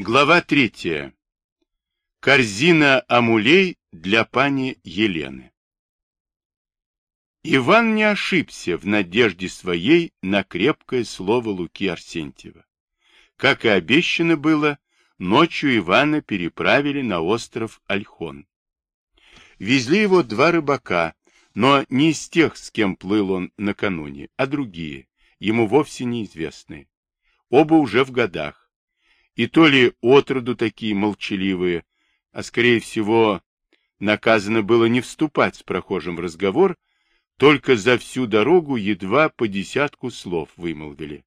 Глава третья. Корзина амулей для пани Елены. Иван не ошибся в надежде своей на крепкое слово Луки Арсентьева. Как и обещано было, ночью Ивана переправили на остров Альхон. Везли его два рыбака, но не из тех, с кем плыл он накануне, а другие, ему вовсе неизвестные. Оба уже в годах. И то ли отроду такие молчаливые, а скорее всего наказано было не вступать с прохожим в разговор, только за всю дорогу едва по десятку слов вымолвили.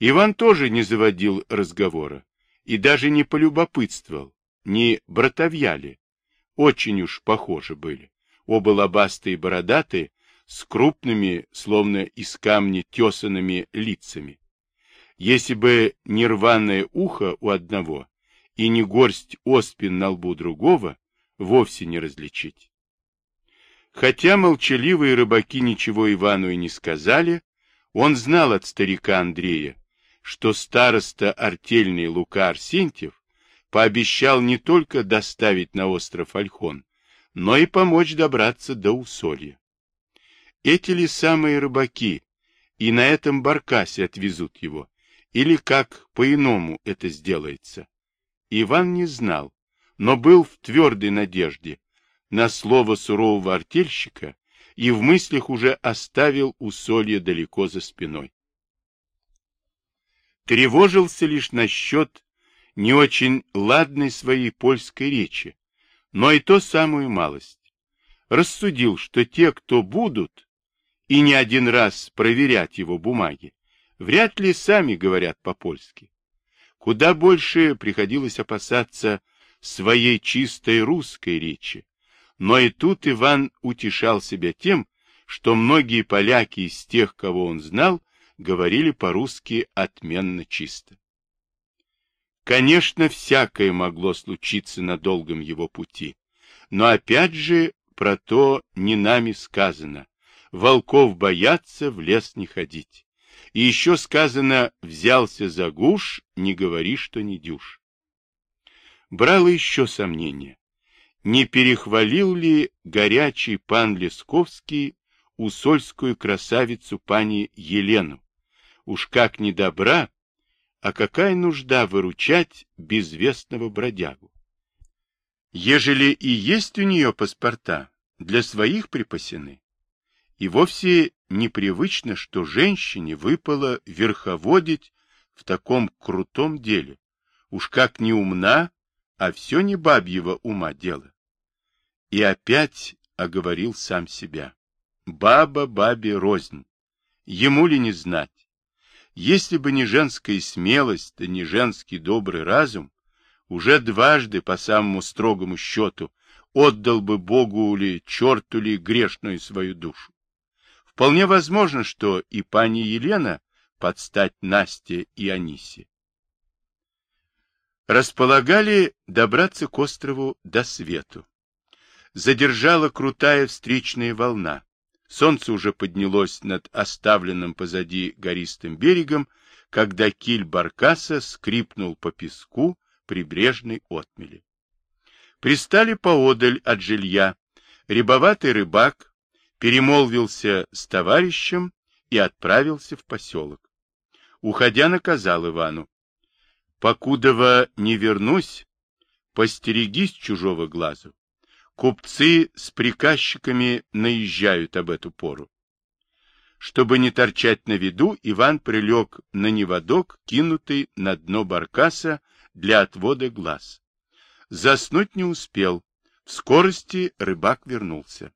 Иван тоже не заводил разговора и даже не полюбопытствовал, не братовья ли. Очень уж похожи были. Оба лобастые бородатые, с крупными, словно из камня тесанными лицами. Если бы не рваное ухо у одного и не горсть оспин на лбу другого, вовсе не различить. Хотя молчаливые рыбаки ничего Ивану и не сказали, он знал от старика Андрея, что староста артельный Лука Арсентьев пообещал не только доставить на остров Альхон, но и помочь добраться до Усолья. Эти ли самые рыбаки и на этом баркасе отвезут его, или как по-иному это сделается? Иван не знал, но был в твердой надежде, на слово сурового артельщика и в мыслях уже оставил усолье далеко за спиной. Тревожился лишь насчет не очень ладной своей польской речи, но и то самую малость. Рассудил, что те, кто будут, и не один раз проверять его бумаги, вряд ли сами говорят по-польски. Куда больше приходилось опасаться своей чистой русской речи, но и тут Иван утешал себя тем, что многие поляки из тех, кого он знал, говорили по-русски отменно чисто. Конечно, всякое могло случиться на долгом его пути, но опять же про то не нами сказано. Волков боятся, в лес не ходить. И еще сказано, взялся за гуш, не говори, что не дюш. Брало еще сомнение не перехвалил ли горячий пан Лесковский усольскую красавицу пани Елену? Уж как не добра, а какая нужда выручать безвестного бродягу? Ежели и есть у нее паспорта, для своих припасены. И вовсе непривычно, что женщине выпало верховодить в таком крутом деле. Уж как не умна, а все не бабьего ума дело. И опять оговорил сам себя. Баба бабе рознь. Ему ли не знать? Если бы не женская смелость, да не женский добрый разум, уже дважды по самому строгому счету отдал бы Богу ли, черту ли грешную свою душу. Вполне возможно, что и пани Елена подстать Насте и Анисе. Располагали добраться к острову до свету задержала крутая встречная волна. Солнце уже поднялось над оставленным позади гористым берегом, когда киль баркаса скрипнул по песку прибрежной отмели. Пристали поодаль от жилья. Рябоватый рыбак перемолвился с товарищем и отправился в поселок. Уходя, наказал Ивану. — Покудова не вернусь, постерегись чужого глазу. Купцы с приказчиками наезжают об эту пору. Чтобы не торчать на виду, Иван прилег на неводок, кинутый на дно баркаса для отвода глаз. Заснуть не успел. В скорости рыбак вернулся. —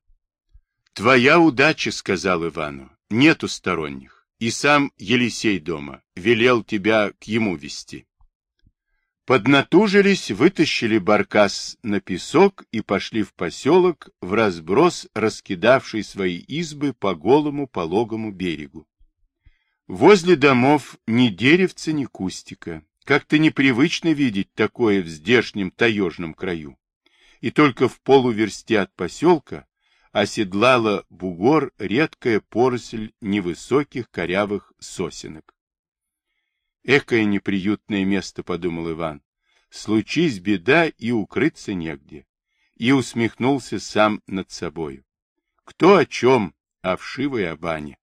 Твоя удача, — сказал Ивану, — нету сторонних. И сам Елисей дома велел тебя к ему вести. Поднатужились, вытащили баркас на песок и пошли в поселок, в разброс раскидавший свои избы по голому пологому берегу. Возле домов ни деревца, ни кустика. Как-то непривычно видеть такое в здешнем таежном краю. И только в полуверсте от поселка оседлала бугор редкая поросль невысоких корявых сосенок. Экое неприютное место, подумал Иван. Случись беда, и укрыться негде. И усмехнулся сам над собою. Кто о чем, а вшивой о бане.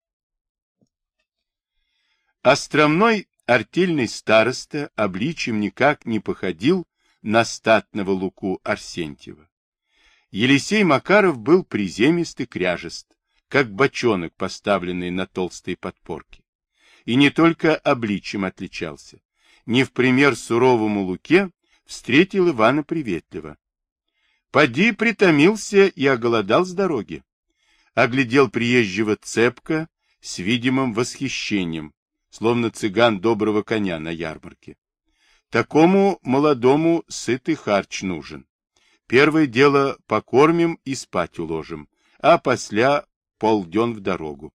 Остромной артельный староста обличием никак не походил на статного Луку Арсентьева. Елисей Макаров был приземист и кряжест, как бочонок, поставленный на толстой подпорке. И не только обличием отличался. Не в пример суровому Луке встретил Ивана приветливо. Поди притомился и оголодал с дороги. Оглядел приезжего цепко с видимым восхищением, словно цыган доброго коня на ярмарке. Такому молодому сытый харч нужен. Первое дело покормим и спать уложим, а после полден в дорогу.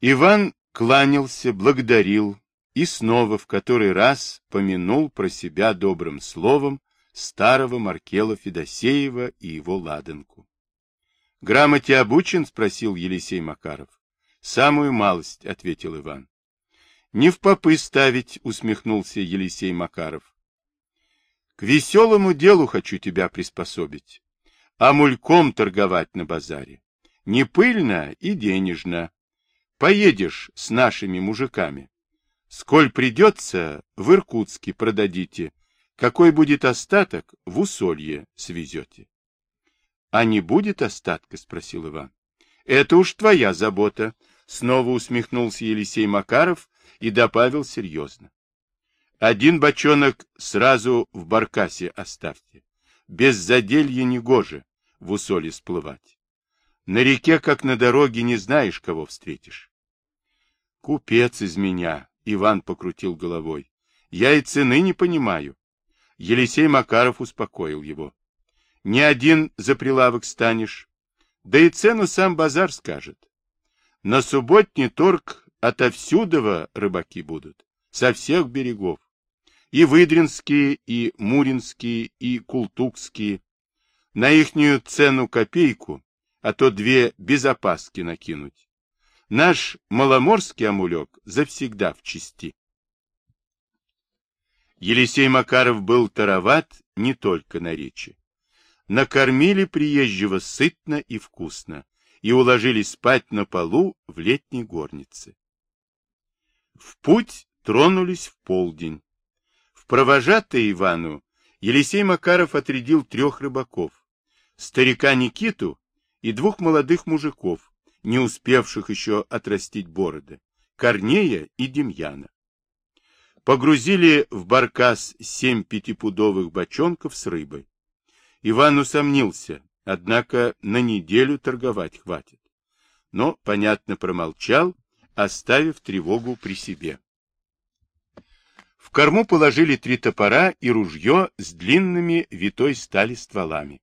Иван кланялся, благодарил и снова в который раз помянул про себя добрым словом старого Маркела Федосеева и его ладанку. — Грамоте обучен? — спросил Елисей Макаров. — Самую малость, — ответил Иван. — Не в попы ставить, — усмехнулся Елисей Макаров. — К веселому делу хочу тебя приспособить, а мульком торговать на базаре. Не пыльно и денежно. Поедешь с нашими мужиками. Сколь придется, в Иркутске продадите. Какой будет остаток, в усолье свезете. — А не будет остатка? — спросил Иван. — Это уж твоя забота. Снова усмехнулся Елисей Макаров и добавил серьезно. Один бочонок сразу в баркасе оставьте. Без заделья негоже в усоле сплывать. На реке, как на дороге, не знаешь, кого встретишь. Купец из меня, Иван покрутил головой. Я и цены не понимаю. Елисей Макаров успокоил его. Не один за прилавок станешь, да и цену сам базар скажет. На субботний торг отовсюдова рыбаки будут, со всех берегов. И выдринские, и муринские, и култукские. На ихнюю цену копейку, а то две без опаски накинуть. Наш маломорский амулек завсегда в чести. Елисей Макаров был тароват не только на речи. Накормили приезжего сытно и вкусно и уложили спать на полу в летней горнице. В путь тронулись в полдень. В провожатые Ивану Елисей Макаров отрядил трех рыбаков, старика Никиту и двух молодых мужиков, не успевших еще отрастить бороды, Корнея и Демьяна. Погрузили в баркас семь пятипудовых бочонков с рыбой. Иван усомнился, однако на неделю торговать хватит. Но, понятно, промолчал, оставив тревогу при себе. В корму положили три топора и ружье с длинными витой стали стволами.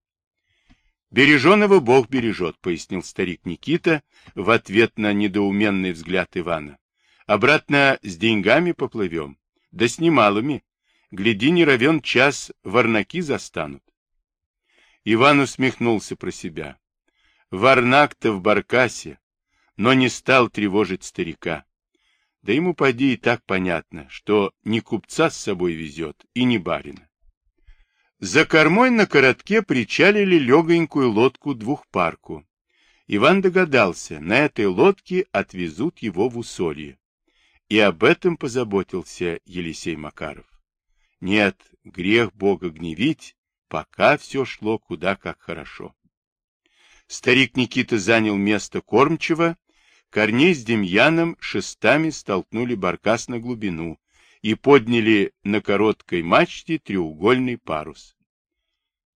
«Береженого Бог бережет», — пояснил старик Никита в ответ на недоуменный взгляд Ивана. «Обратно с деньгами поплывем, да с немалыми. Гляди, не равен час, варнаки застанут». Иван усмехнулся про себя. Варнак-то в баркасе, но не стал тревожить старика. Да ему поди и так понятно, что не купца с собой везет и не барина. За кормой на коротке причалили легонькую лодку двухпарку. Иван догадался, на этой лодке отвезут его в усолье. И об этом позаботился Елисей Макаров. Нет, грех Бога гневить, пока все шло куда как хорошо. Старик Никита занял место кормчего, Корней с Демьяном шестами столкнули баркас на глубину, и подняли на короткой мачте треугольный парус.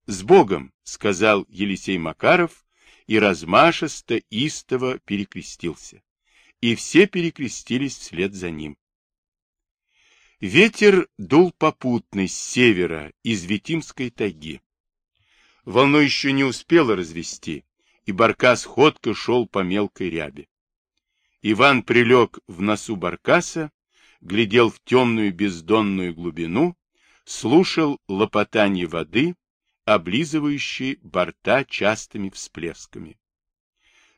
«С Богом!» — сказал Елисей Макаров и размашисто истово перекрестился. И все перекрестились вслед за ним. Ветер дул попутный с севера, из Витимской тайги. Волну еще не успела развести, и баркас ходко шел по мелкой рябе. Иван прилег в носу баркаса, глядел в темную бездонную глубину, слушал лопотание воды, облизывающей борта частыми всплесками.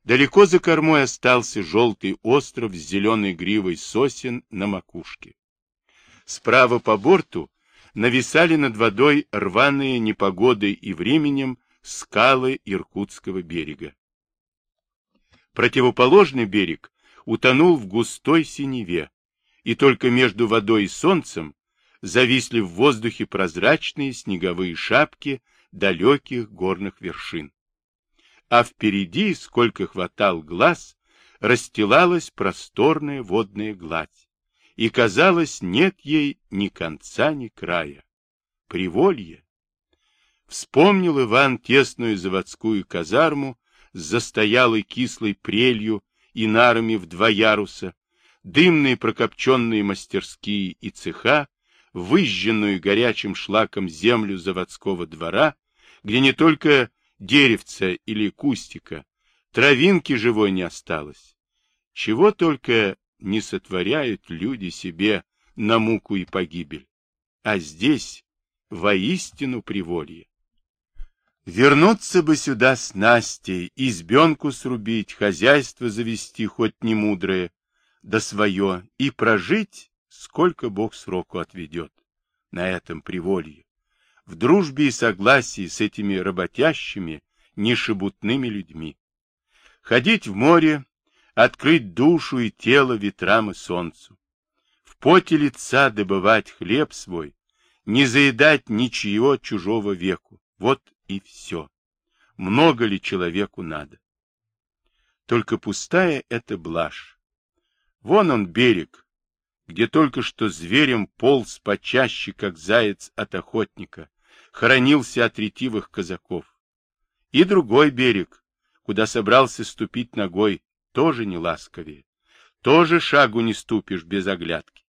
Далеко за кормой остался желтый остров с зеленой гривой сосен на макушке. Справа по борту нависали над водой рваные непогодой и временем скалы Иркутского берега. Противоположный берег утонул в густой синеве, и только между водой и солнцем зависли в воздухе прозрачные снеговые шапки далеких горных вершин. А впереди, сколько хватал глаз, расстилалась просторная водная гладь, и, казалось, нет ей ни конца, ни края. Приволье. Вспомнил Иван тесную заводскую казарму с застоялой кислой прелью и нарами в два яруса, дымные прокопченные мастерские и цеха, выжженную горячим шлаком землю заводского двора, где не только деревца или кустика, травинки живой не осталось. Чего только не сотворяют люди себе на муку и погибель. А здесь воистину приволье. Вернуться бы сюда с Настей, избенку срубить, хозяйство завести хоть не мудрое, да свое, и прожить, сколько Бог сроку отведет на этом приволье, в дружбе и согласии с этими работящими, нешебутными людьми. Ходить в море, открыть душу и тело ветрам и солнцу, в поте лица добывать хлеб свой, не заедать ничего чужого веку. Вот и все. Много ли человеку надо? Только пустая это блажь. Вон он берег, где только что зверем полз почаще, как заяц от охотника, хоронился от ретивых казаков. И другой берег, куда собрался ступить ногой, тоже не ласковее. Тоже шагу не ступишь без оглядки.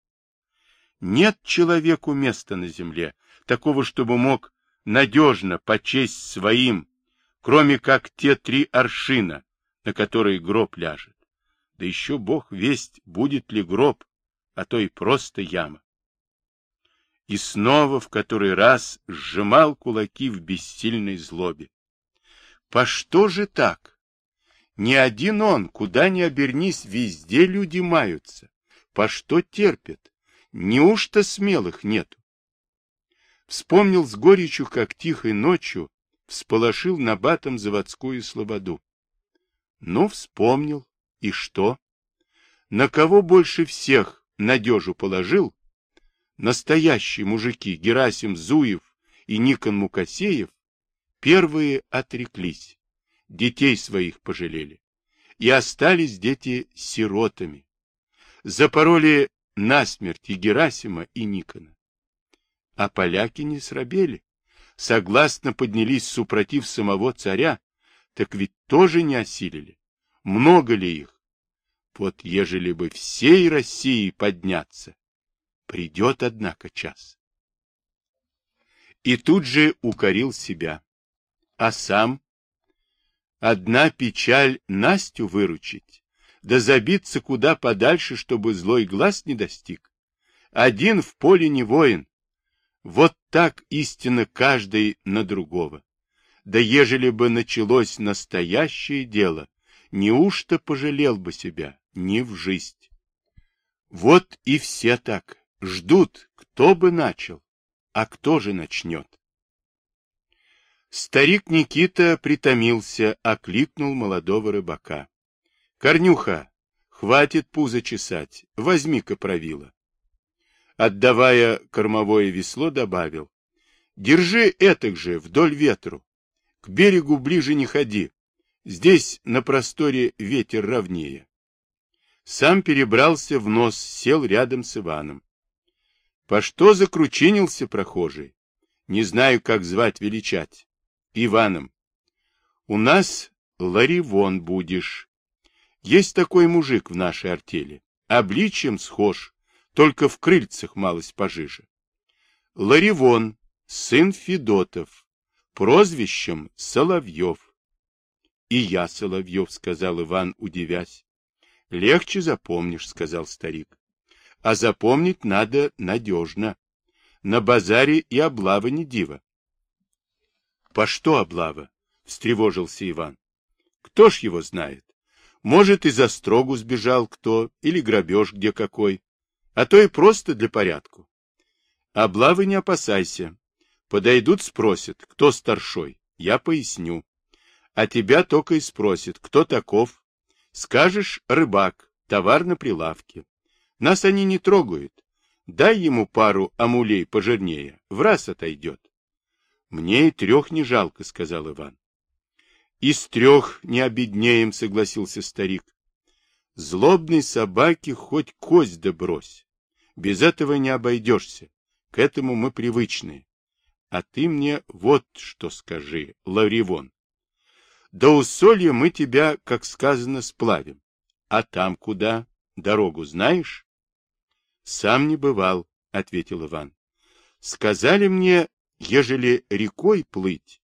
Нет человеку места на земле, такого, чтобы мог надежно почесть своим, кроме как те три аршина, на которые гроб ляжет. Да еще Бог весть, будет ли гроб, а то и просто яма. И снова в который раз сжимал кулаки в бессильной злобе. По что же так? Не один он, куда ни обернись, везде люди маются. По что терпят? Неужто смелых нету? Вспомнил с горечью, как тихой ночью всполошил набатом заводскую слободу. Ну, вспомнил. И что? На кого больше всех надежу положил? Настоящие мужики Герасим Зуев и Никон Мукасеев первые отреклись, детей своих пожалели, и остались дети сиротами. Запороли насмерть и Герасима, и Никона. А поляки не срабели. Согласно поднялись супротив самого царя, так ведь тоже не осилили. Много ли их? Вот ежели бы всей России подняться, придет, однако, час. И тут же укорил себя. А сам? Одна печаль Настю выручить, да забиться куда подальше, чтобы злой глаз не достиг. Один в поле не воин, вот так истинно каждый на другого. Да ежели бы началось настоящее дело, неужто пожалел бы себя, не в жизнь? Вот и все так, ждут, кто бы начал, а кто же начнет. Старик Никита притомился, окликнул молодого рыбака. — Корнюха, хватит пузо чесать, возьми-ка правило отдавая кормовое весло, добавил. Держи этак же, вдоль ветру. К берегу ближе не ходи. Здесь на просторе ветер ровнее. Сам перебрался в нос, сел рядом с Иваном. По что закручинился прохожий? Не знаю, как звать величать. Иваном. У нас Ларивон будешь. Есть такой мужик в нашей артели. Обличьем схож только в крыльцах малость пожиже. Ларивон, сын Федотов, прозвищем Соловьев. И я Соловьев, сказал Иван, удивясь. Легче запомнишь, сказал старик. А запомнить надо надежно. На базаре и облава не дива. По что облава? Встревожился Иван. Кто ж его знает? Может, и за строгу сбежал кто, или грабеж где какой а то и просто для порядку. Облавы не опасайся. Подойдут, спросят, кто старшой. Я поясню. А тебя только и спросят, кто таков. Скажешь, рыбак, товар на прилавке. Нас они не трогают. Дай ему пару амулей пожирнее, в раз отойдет. Мне и трех не жалко, сказал Иван. Из трех не обеднеем, согласился старик. Злобной собаке хоть кость да брось. Без этого не обойдешься. К этому мы привычны. А ты мне вот что скажи, Ларивон. До усолья мы тебя, как сказано, сплавим. А там куда? Дорогу знаешь? Сам не бывал, ответил Иван. Сказали мне, ежели рекой плыть,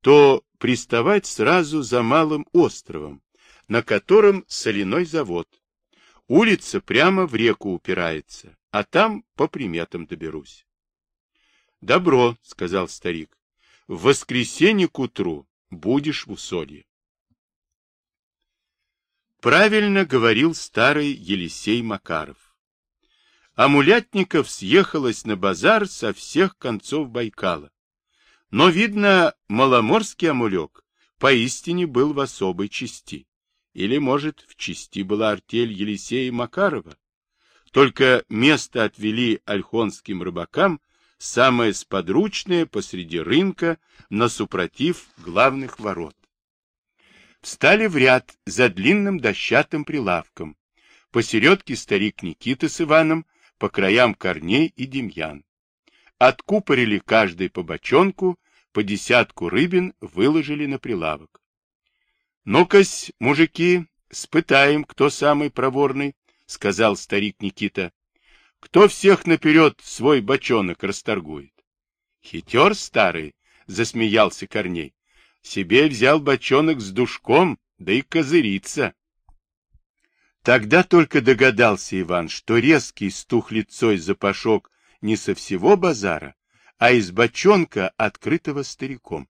то приставать сразу за малым островом, на котором соляной завод. Улица прямо в реку упирается, а там по приметам доберусь. — Добро, — сказал старик, — в воскресенье к утру будешь в усолье. Правильно говорил старый Елисей Макаров. Амулятников съехалось на базар со всех концов Байкала. Но, видно, маломорский амулек поистине был в особой части. Или, может, в части была артель Елисея Макарова? Только место отвели альхонским рыбакам самое сподручное посреди рынка на супротив главных ворот. Встали в ряд за длинным дощатым прилавком. Посередке старик Никита с Иваном, по краям Корней и Демьян. Откупорили каждый по бочонку, по десятку рыбин выложили на прилавок. «Ну-кась, мужики, спытаем, кто самый проворный», — сказал старик Никита. «Кто всех наперед свой бочонок расторгует?» «Хитер старый», — засмеялся Корней. «Себе взял бочонок с душком, да и козырится». Тогда только догадался Иван, что резкий стух лицой запашок не со всего базара, а из бочонка, открытого стариком.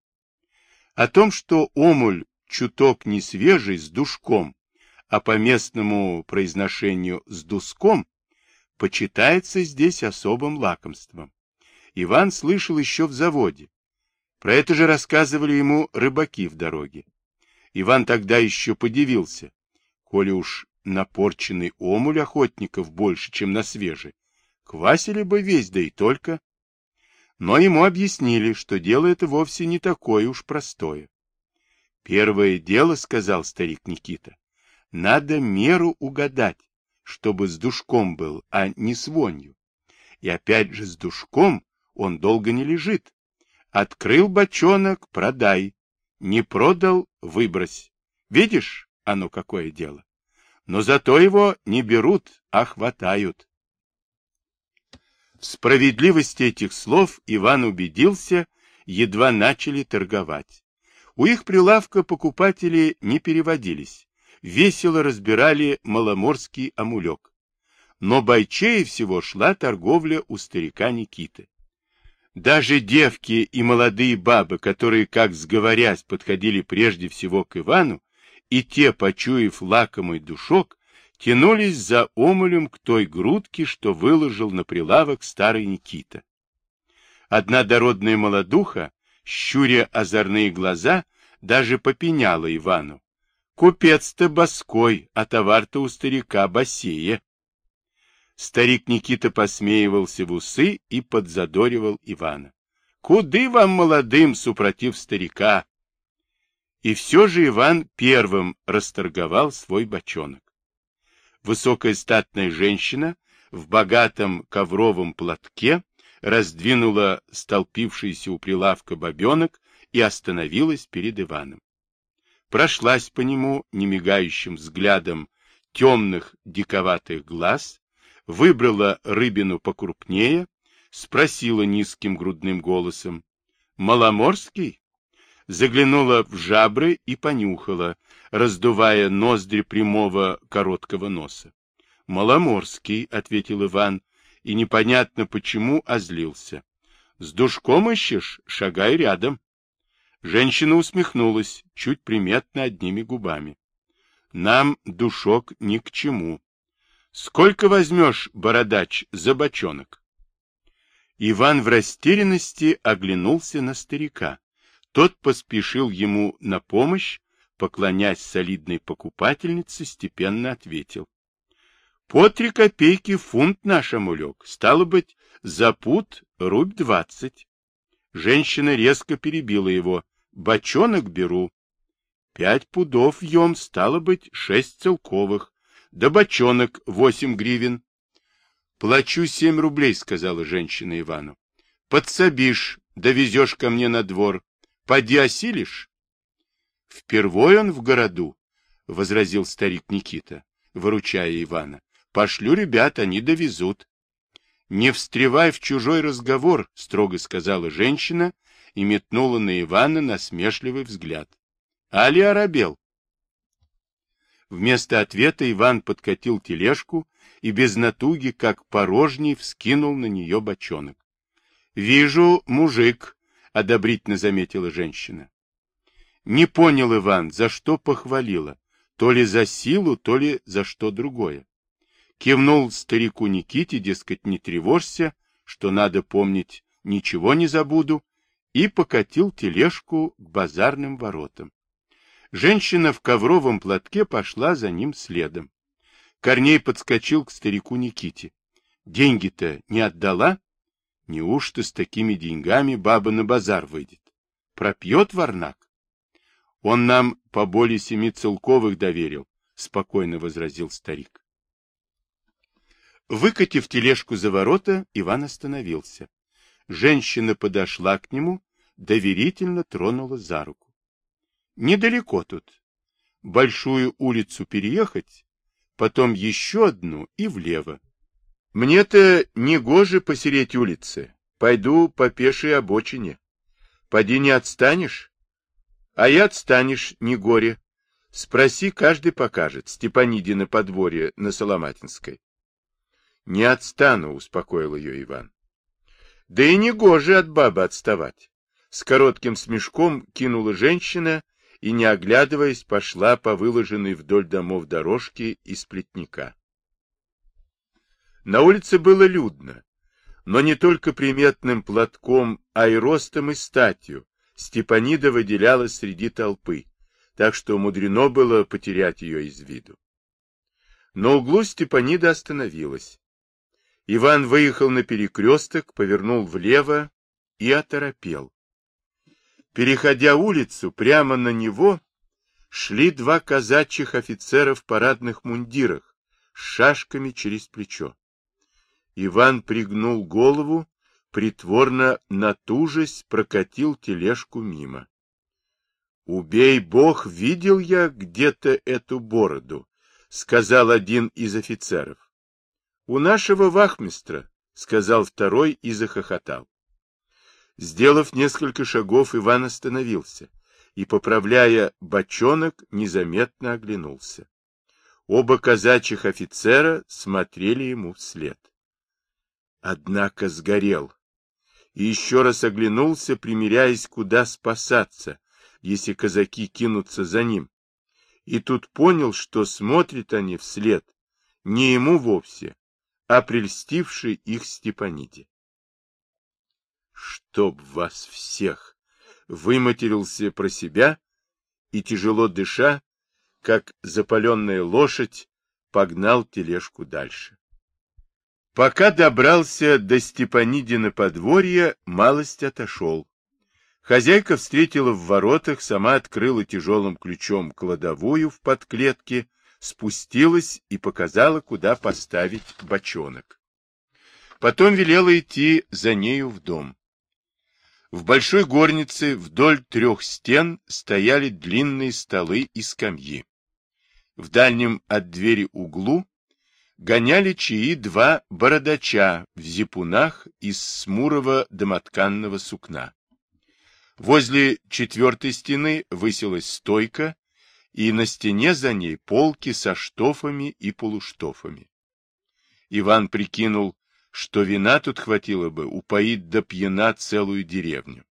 О том, что омуль чуток не свежий, с душком, а по местному произношению с дуском, почитается здесь особым лакомством. Иван слышал еще в заводе. Про это же рассказывали ему рыбаки в дороге. Иван тогда еще подивился. Коли уж напорченный омуль охотников больше, чем на свежий, квасили бы весь, да и только. Но ему объяснили, что дело это вовсе не такое уж простое. Первое дело, сказал старик Никита, надо меру угадать, чтобы с душком был, а не с вонью. И опять же с душком он долго не лежит. Открыл бочонок, продай. Не продал, выбрось. Видишь, оно какое дело. Но зато его не берут, а хватают. В справедливости этих слов Иван убедился, едва начали торговать. У их прилавка покупатели не переводились, весело разбирали маломорский амулек. Но бойчее всего шла торговля у старика Никиты. Даже девки и молодые бабы, которые, как сговорясь, подходили прежде всего к Ивану, и те, почуяв лакомый душок, тянулись за омулем к той грудке, что выложил на прилавок старый Никита. Одна дородная молодуха щуря озорные глаза, даже попеняла Ивану. Купец-то боской, а товар-то у старика басея. Старик Никита посмеивался в усы и подзадоривал Ивана. Куды вам, молодым, супротив старика? И все же Иван первым расторговал свой бочонок. Высокая статная женщина в богатом ковровом платке раздвинула столпившийся у прилавка бобенок и остановилась перед Иваном. Прошлась по нему немигающим взглядом темных диковатых глаз, выбрала рыбину покрупнее, спросила низким грудным голосом, «Маломорский?» Заглянула в жабры и понюхала, раздувая ноздри прямого короткого носа. «Маломорский», — ответил Иван, и непонятно почему озлился. С душком ищешь? Шагай рядом. Женщина усмехнулась, чуть приметно одними губами. Нам душок ни к чему. Сколько возьмешь, бородач, за бочонок? Иван в растерянности оглянулся на старика. Тот поспешил ему на помощь, поклонясь солидной покупательнице, степенно ответил. — По три копейки фунт наш амулек, стало быть, за пут рубь двадцать. Женщина резко перебила его. — Бочонок беру. — Пять пудов ем, стало быть, шесть целковых. Да бочонок восемь гривен. — Плачу семь рублей, — сказала женщина Ивану. — Подсобишь, довезешь ко мне на двор. Поди осилишь? — Впервой он в городу, — возразил старик Никита, выручая Ивана. — Пошлю ребят, они довезут. — Не встревай в чужой разговор, — строго сказала женщина и метнула на Ивана насмешливый взгляд. — Али оробел? Вместо ответа Иван подкатил тележку и без натуги, как порожний, вскинул на нее бочонок. — Вижу, мужик, — одобрительно заметила женщина. Не понял Иван, за что похвалила, то ли за силу, то ли за что другое. Кивнул старику Никите, дескать, не тревожься, что надо помнить, ничего не забуду, и покатил тележку к базарным воротам. Женщина в ковровом платке пошла за ним следом. Корней подскочил к старику Никите. Деньги-то не отдала? Неужто с такими деньгами баба на базар выйдет? Пропьет варнак? Он нам по боли семи целковых доверил, спокойно возразил старик. Выкатив тележку за ворота, Иван остановился. Женщина подошла к нему, доверительно тронула за руку. Недалеко тут. Большую улицу переехать, потом еще одну и влево. Мне-то не гоже посереть улицы. Пойду по пешей обочине. Поди не отстанешь? А я отстанешь, не горе. Спроси, каждый покажет. Степаниди на подворье на Соломатинской. Не отстану, успокоил ее Иван. Да и не гоже от бабы отставать. С коротким смешком кинула женщина и, не оглядываясь, пошла по выложенной вдоль домов дорожке из плетника. На улице было людно, но не только приметным платком, а и ростом и статью Степанида выделялась среди толпы, так что мудрено было потерять ее из виду. На углу Степанида остановилась. Иван выехал на перекресток, повернул влево и оторопел. Переходя улицу, прямо на него шли два казачьих офицера в парадных мундирах с шашками через плечо. Иван пригнул голову, притворно натужась, прокатил тележку мимо. «Убей бог, видел я где-то эту бороду», — сказал один из офицеров. «У нашего вахмистра», — сказал второй и захохотал. Сделав несколько шагов, Иван остановился и, поправляя бочонок, незаметно оглянулся. Оба казачьих офицера смотрели ему вслед. Однако сгорел. И еще раз оглянулся, примиряясь, куда спасаться, если казаки кинутся за ним. И тут понял, что смотрят они вслед не ему вовсе, а прельстившей их Степаниде. Чтоб вас всех! Выматерился про себя и, тяжело дыша, как запаленная лошадь, погнал тележку дальше. Пока добрался до Степанидина подворья, малость отошел. Хозяйка встретила в воротах, сама открыла тяжелым ключом кладовую в подклетке, спустилась и показала, куда поставить бочонок. Потом велела идти за нею в дом. В большой горнице вдоль трех стен стояли длинные столы и скамьи. В дальнем от двери углу гоняли чаи два бородача в зипунах из смурого домотканного сукна. Возле четвертой стены высилась стойка, и на стене за ней полки со штофами и полуштофами. Иван прикинул, что вина тут хватило бы упоить до пьяна целую деревню.